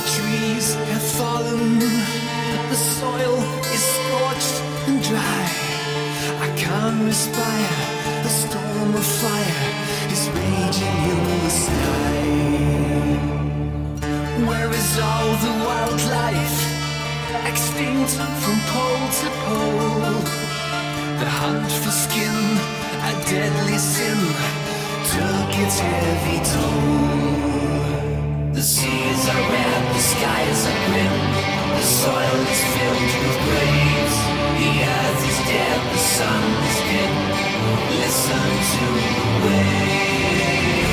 the trees have fallen, the soil is scorched and dry. I can't respire, the storm of fire is raging in the sky. Where is all the wildlife? Extinct from pole to pole. The hunt for skin, a deadly sin, took its heavy toll. The seas are red, the skies are grim, the soil is filled with graves. The earth is dead, the sun is dim. Listen to the waves.